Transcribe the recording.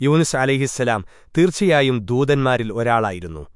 യൂനുസ് അലിഹിസ്സലാം തീർച്ചയായും ദൂതന്മാരിൽ ഒരാളായിരുന്നു.